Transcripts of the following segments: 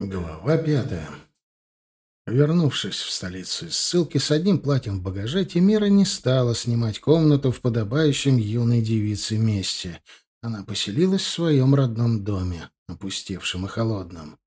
Глава пятая. Вернувшись в столицу из ссылки с одним платьем в багаже, Тимира не стала снимать комнату в подобающем юной девице месте. Она поселилась в своем родном доме, опустевшем и холодном.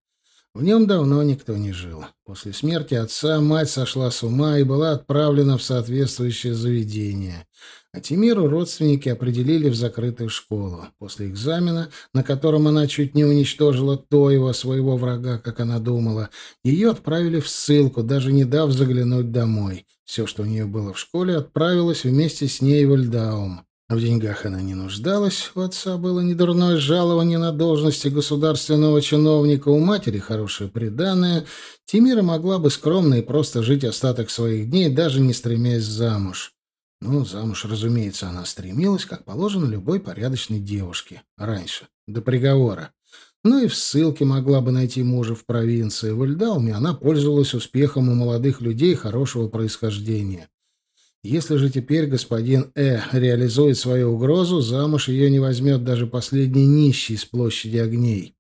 В нем давно никто не жил. После смерти отца мать сошла с ума и была отправлена в соответствующее заведение. А Тимиру родственники определили в закрытую школу. После экзамена, на котором она чуть не уничтожила Тоева, своего врага, как она думала, ее отправили в ссылку, даже не дав заглянуть домой. Все, что у нее было в школе, отправилось вместе с ней в Эльдаум. В деньгах она не нуждалась, у отца было недурное жалование на должности государственного чиновника, у матери хорошее приданое. Тимира могла бы скромно и просто жить остаток своих дней, даже не стремясь замуж. Ну, замуж, разумеется, она стремилась, как положено любой порядочной девушке. Раньше, до приговора. Ну и в ссылке могла бы найти мужа в провинции. В Эльдауме она пользовалась успехом у молодых людей хорошего происхождения. Если же теперь господин Э реализует свою угрозу, замуж ее не возьмет даже последний нищий с площади огней.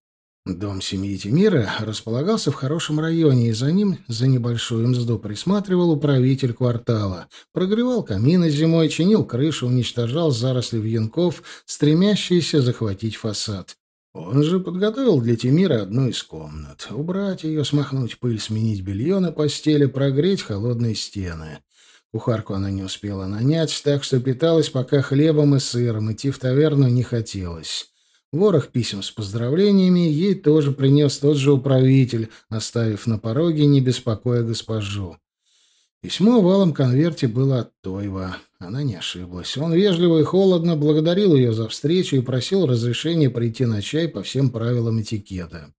Дом семьи Тимира располагался в хорошем районе, и за ним за небольшую мзду присматривал управитель квартала. Прогревал камины зимой, чинил крышу, уничтожал заросли вьюнков, стремящиеся захватить фасад. Он же подготовил для Тимира одну из комнат. Убрать ее, смахнуть пыль, сменить белье на постели, прогреть холодные стены. Кухарку она не успела нанять, так что питалась пока хлебом и сыром, идти в таверну не хотелось. Ворох писем с поздравлениями ей тоже принес тот же управитель, оставив на пороге, не беспокоя госпожу. Письмо в алом конверте было от Тойва. Она не ошиблась. Он вежливо и холодно благодарил ее за встречу и просил разрешения прийти на чай по всем правилам этикета.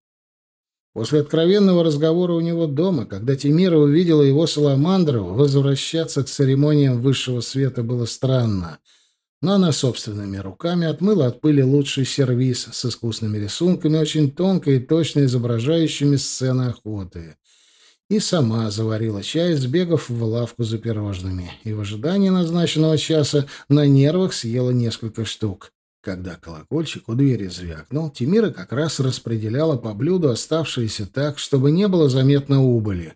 После откровенного разговора у него дома, когда Тимира увидела его саламандру, возвращаться к церемониям высшего света было странно. Но она собственными руками отмыла от пыли лучший сервиз с искусными рисунками, очень тонко и точно изображающими сцены охоты. И сама заварила чай, сбегав в лавку за пирожными. И в ожидании назначенного часа на нервах съела несколько штук. Когда колокольчик у двери звякнул, Тимира как раз распределяла по блюду оставшиеся так, чтобы не было заметно убыли.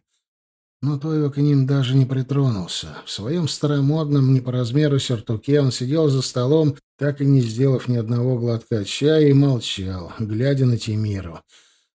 Но Тойва к ним даже не притронулся. В своем старомодном, не по размеру сюртуке он сидел за столом, так и не сделав ни одного глотка чая, и молчал, глядя на Тимиру.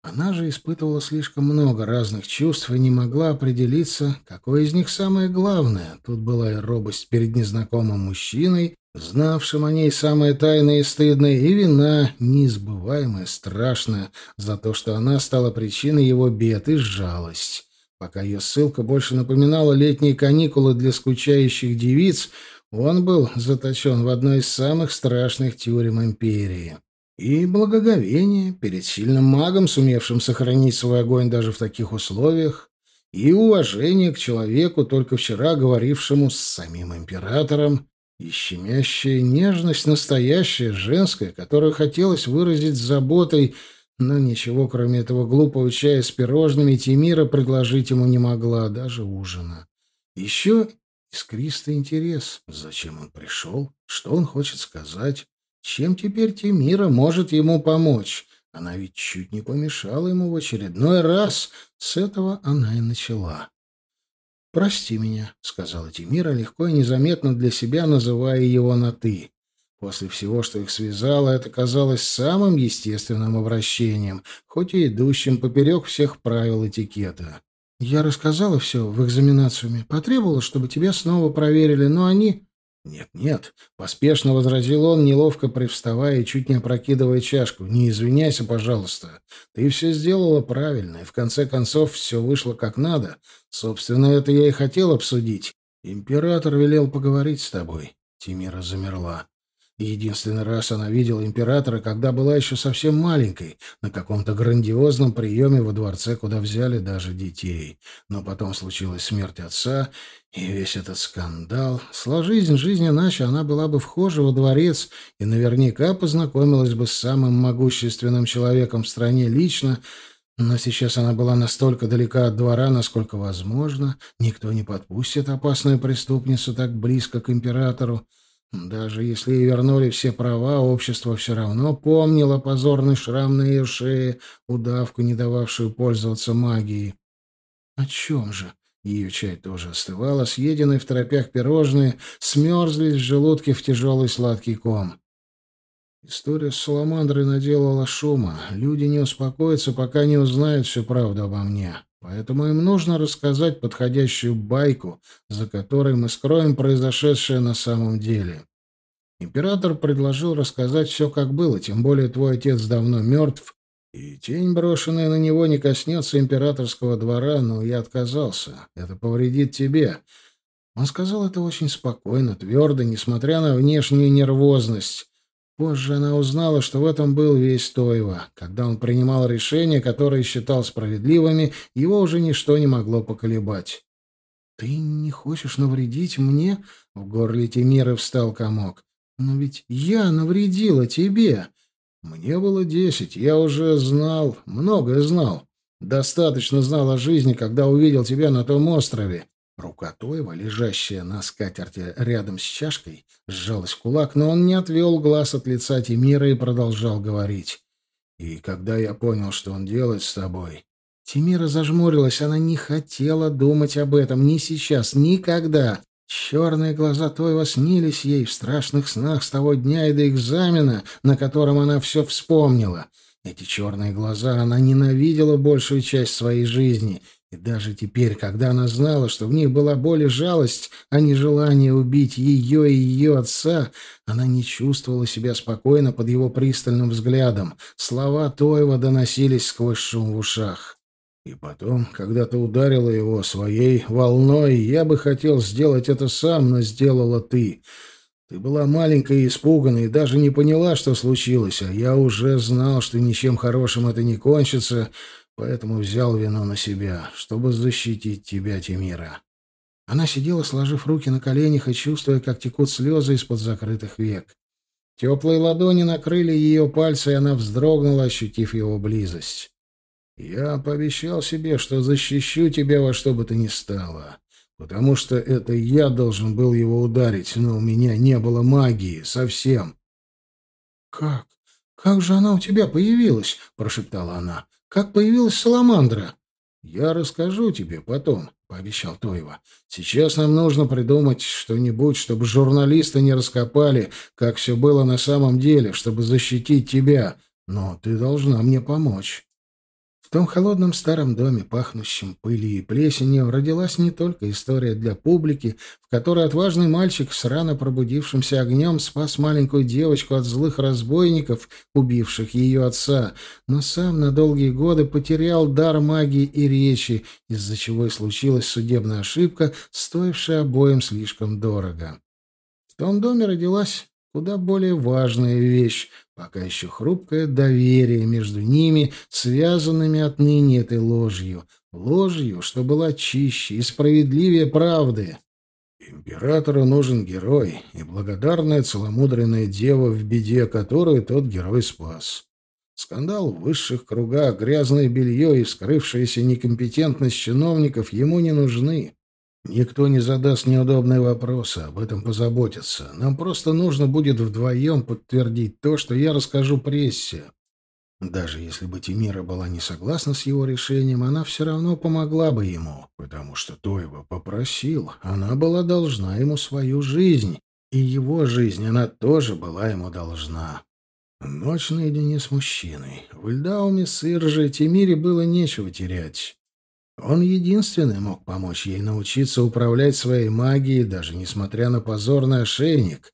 Она же испытывала слишком много разных чувств и не могла определиться, какое из них самое главное. Тут была и робость перед незнакомым мужчиной, знавшим о ней самое тайное и стыдное, и вина, неизбываемая, страшная, за то, что она стала причиной его бед, и жалость. Пока ее ссылка больше напоминала летние каникулы для скучающих девиц, он был заточен в одной из самых страшных тюрем империи. И благоговение перед сильным магом, сумевшим сохранить свой огонь даже в таких условиях, и уважение к человеку, только вчера говорившему с самим императором, и щемящая нежность настоящая, женская, которую хотелось выразить заботой, но ничего, кроме этого глупого чая с пирожными, Тимира предложить ему не могла, даже ужина. Еще искристый интерес. Зачем он пришел? Что он хочет сказать? Чем теперь Тимира может ему помочь? Она ведь чуть не помешала ему в очередной раз. С этого она и начала. «Прости меня», — сказала Тимира, легко и незаметно для себя называя его на «ты». После всего, что их связало, это казалось самым естественным обращением, хоть и идущим поперек всех правил этикета. «Я рассказала все в экзаменациуме, потребовала, чтобы тебя снова проверили, но они...» «Нет-нет», — поспешно возразил он, неловко привставая и чуть не опрокидывая чашку. «Не извиняйся, пожалуйста. Ты все сделала правильно, и в конце концов все вышло как надо. Собственно, это я и хотел обсудить. Император велел поговорить с тобой». Тимира замерла. Единственный раз она видела императора, когда была еще совсем маленькой, на каком-то грандиозном приеме во дворце, куда взяли даже детей. Но потом случилась смерть отца, и весь этот скандал. Сложись жизнь иначе, она была бы вхожа во дворец и наверняка познакомилась бы с самым могущественным человеком в стране лично, но сейчас она была настолько далека от двора, насколько возможно. Никто не подпустит опасную преступницу так близко к императору. Даже если и вернули все права, общество все равно помнило позорный шрам на ее шее, удавку, не дававшую пользоваться магией. О чем же? Ее чай тоже остывала, съеденные в торопях пирожные смерзлись в желудке в тяжелый сладкий ком. История с Саламандрой наделала шума. Люди не успокоятся, пока не узнают всю правду обо мне. Поэтому им нужно рассказать подходящую байку, за которой мы скроем произошедшее на самом деле. Император предложил рассказать все, как было, тем более твой отец давно мертв, и тень, брошенная на него, не коснется императорского двора, но я отказался. Это повредит тебе. Он сказал это очень спокойно, твердо, несмотря на внешнюю нервозность. Позже она узнала, что в этом был весь Тойва. Когда он принимал решения, которые считал справедливыми, его уже ничто не могло поколебать. «Ты не хочешь навредить мне?» — в горле Тимиры встал комок. «Но ведь я навредила тебе!» «Мне было десять, я уже знал, многое знал. Достаточно знал о жизни, когда увидел тебя на том острове. Рука Тоева, лежащая на скатерти рядом с чашкой, сжалась в кулак, но он не отвел глаз от лица Тимира и продолжал говорить. «И когда я понял, что он делает с тобой...» Тимира зажмурилась, она не хотела думать об этом ни сейчас, никогда. Черные глаза Тойва снились ей в страшных снах с того дня и до экзамена, на котором она все вспомнила. Эти черные глаза она ненавидела большую часть своей жизни — и даже теперь, когда она знала, что в них была боль и жалость, а не желание убить ее и ее отца, она не чувствовала себя спокойно под его пристальным взглядом. Слова Тоева доносились сквозь шум в ушах. И потом, когда ты ударила его своей волной, я бы хотел сделать это сам, но сделала ты. Ты была маленькая и испуганная, и даже не поняла, что случилось, а я уже знал, что ничем хорошим это не кончится, Поэтому взял вину на себя, чтобы защитить тебя, Тимира. Она сидела, сложив руки на коленях и чувствуя, как текут слезы из-под закрытых век. Теплые ладони накрыли ее пальцы, и она вздрогнула, ощутив его близость. «Я пообещал себе, что защищу тебя во что бы то ни стало, потому что это я должен был его ударить, но у меня не было магии совсем». «Как? Как же она у тебя появилась?» — прошептала она. Как появилась саламандра? Я расскажу тебе потом, пообещал Тоева. Сейчас нам нужно придумать что-нибудь, чтобы журналисты не раскопали, как все было на самом деле, чтобы защитить тебя. Но ты должна мне помочь. В том холодном старом доме, пахнущем пылью и плесенью, родилась не только история для публики, в которой отважный мальчик с рано пробудившимся огнем спас маленькую девочку от злых разбойников, убивших ее отца, но сам на долгие годы потерял дар магии и речи, из-за чего и случилась судебная ошибка, стоившая обоим слишком дорого. В том доме родилась куда более важная вещь, пока еще хрупкое доверие между ними, связанными отныне этой ложью, ложью, что была чище и справедливее правды. Императору нужен герой и благодарная целомудренная дева в беде, которую тот герой спас. Скандал в высших кругах, грязное белье и вскрывшаяся некомпетентность чиновников ему не нужны. Никто не задаст неудобные вопросы, об этом позаботятся. Нам просто нужно будет вдвоем подтвердить то, что я расскажу прессе. Даже если бы Тимира была не согласна с его решением, она все равно помогла бы ему, потому что Тоева попросил. Она была должна ему свою жизнь, и его жизнь она тоже была ему должна. Ночь наедине с мужчиной. В Ильдауме с Иржей Тимире было нечего терять. Он единственный мог помочь ей научиться управлять своей магией, даже несмотря на позорный ошейник.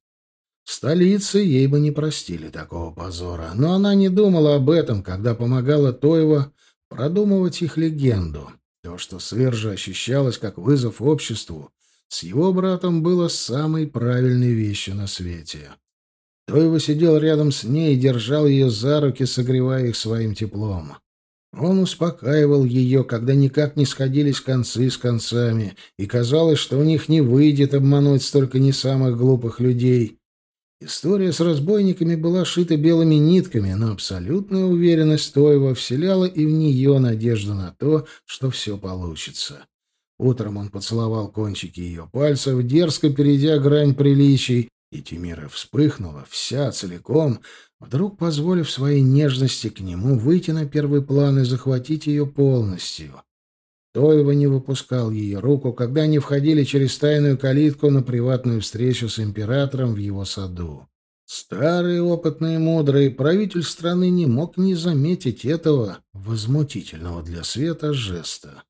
В столице ей бы не простили такого позора, но она не думала об этом, когда помогала Тоева продумывать их легенду. То, что Свержа ощущалось как вызов обществу, с его братом было самой правильной вещью на свете. Тоева сидел рядом с ней и держал ее за руки, согревая их своим теплом. Он успокаивал ее, когда никак не сходились концы с концами, и казалось, что у них не выйдет обмануть столько не самых глупых людей. История с разбойниками была шита белыми нитками, но абсолютная уверенность Тоева вселяла и в нее надежду на то, что все получится. Утром он поцеловал кончики ее пальцев, дерзко перейдя грань приличий, И Тимира вспыхнула, вся целиком, вдруг позволив своей нежности к нему выйти на первый план и захватить ее полностью. Тоева не выпускал ее руку, когда они входили через тайную калитку на приватную встречу с императором в его саду. Старый, опытный и мудрый правитель страны не мог не заметить этого возмутительного для света жеста.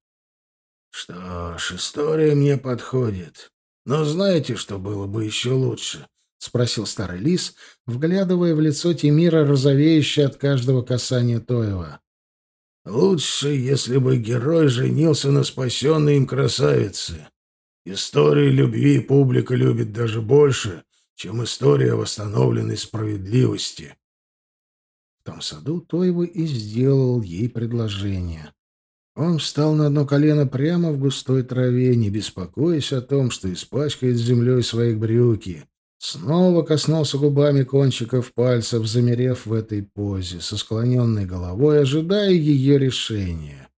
«Что ж, история мне подходит. Но знаете, что было бы еще лучше?» — спросил старый лис, вглядывая в лицо Тимира, розовеющее от каждого касания Тоева. «Лучше, если бы герой женился на спасенной им красавице. Истории любви публика любит даже больше, чем история восстановленной справедливости». В том саду Тоева и сделал ей предложение. Он встал на одно колено прямо в густой траве, не беспокоясь о том, что испачкает землей своих брюки. Снова коснулся губами кончиков пальцев, замерев в этой позе, со склоненной головой, ожидая ее решения.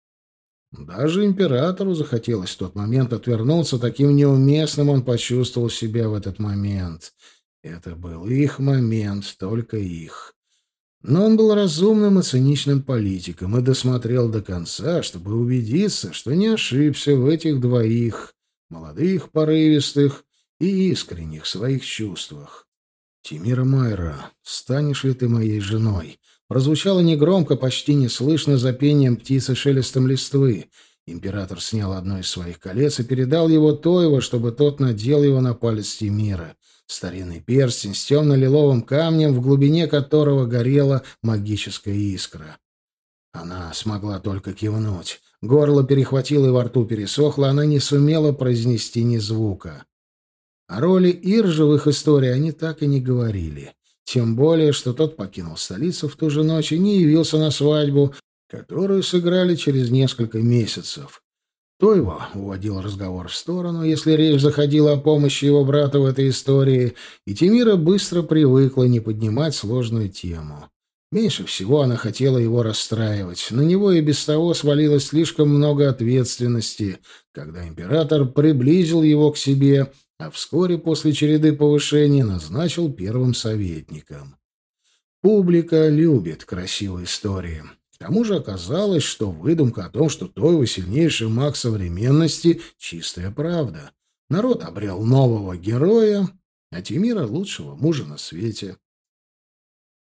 Даже императору захотелось в тот момент отвернуться, таким неуместным он почувствовал себя в этот момент. Это был их момент, только их. Но он был разумным и циничным политиком и досмотрел до конца, чтобы убедиться, что не ошибся в этих двоих, молодых, порывистых и искренних своих чувствах. «Тимира Майра, станешь ли ты моей женой?» Прозвучало негромко, почти неслышно за пением птицы шелестом листвы. Император снял одно из своих колец и передал его Тоева, чтобы тот надел его на палец Тимира старинный перстень с темно-лиловым камнем, в глубине которого горела магическая искра. Она смогла только кивнуть. Горло перехватило и во рту пересохло, она не сумела произнести ни звука. О роли Иржа в их истории они так и не говорили. Тем более, что тот покинул столицу в ту же ночь и не явился на свадьбу, которую сыграли через несколько месяцев. То его уводил разговор в сторону, если речь заходила о помощи его брата в этой истории, и Тимира быстро привыкла не поднимать сложную тему. Меньше всего она хотела его расстраивать. На него и без того свалилось слишком много ответственности, когда император приблизил его к себе, а вскоре после череды повышений назначил первым советником. Публика любит красивые истории. К тому же оказалось, что выдумка о том, что Тойва сильнейший маг современности — чистая правда. Народ обрел нового героя, а Тимира — лучшего мужа на свете.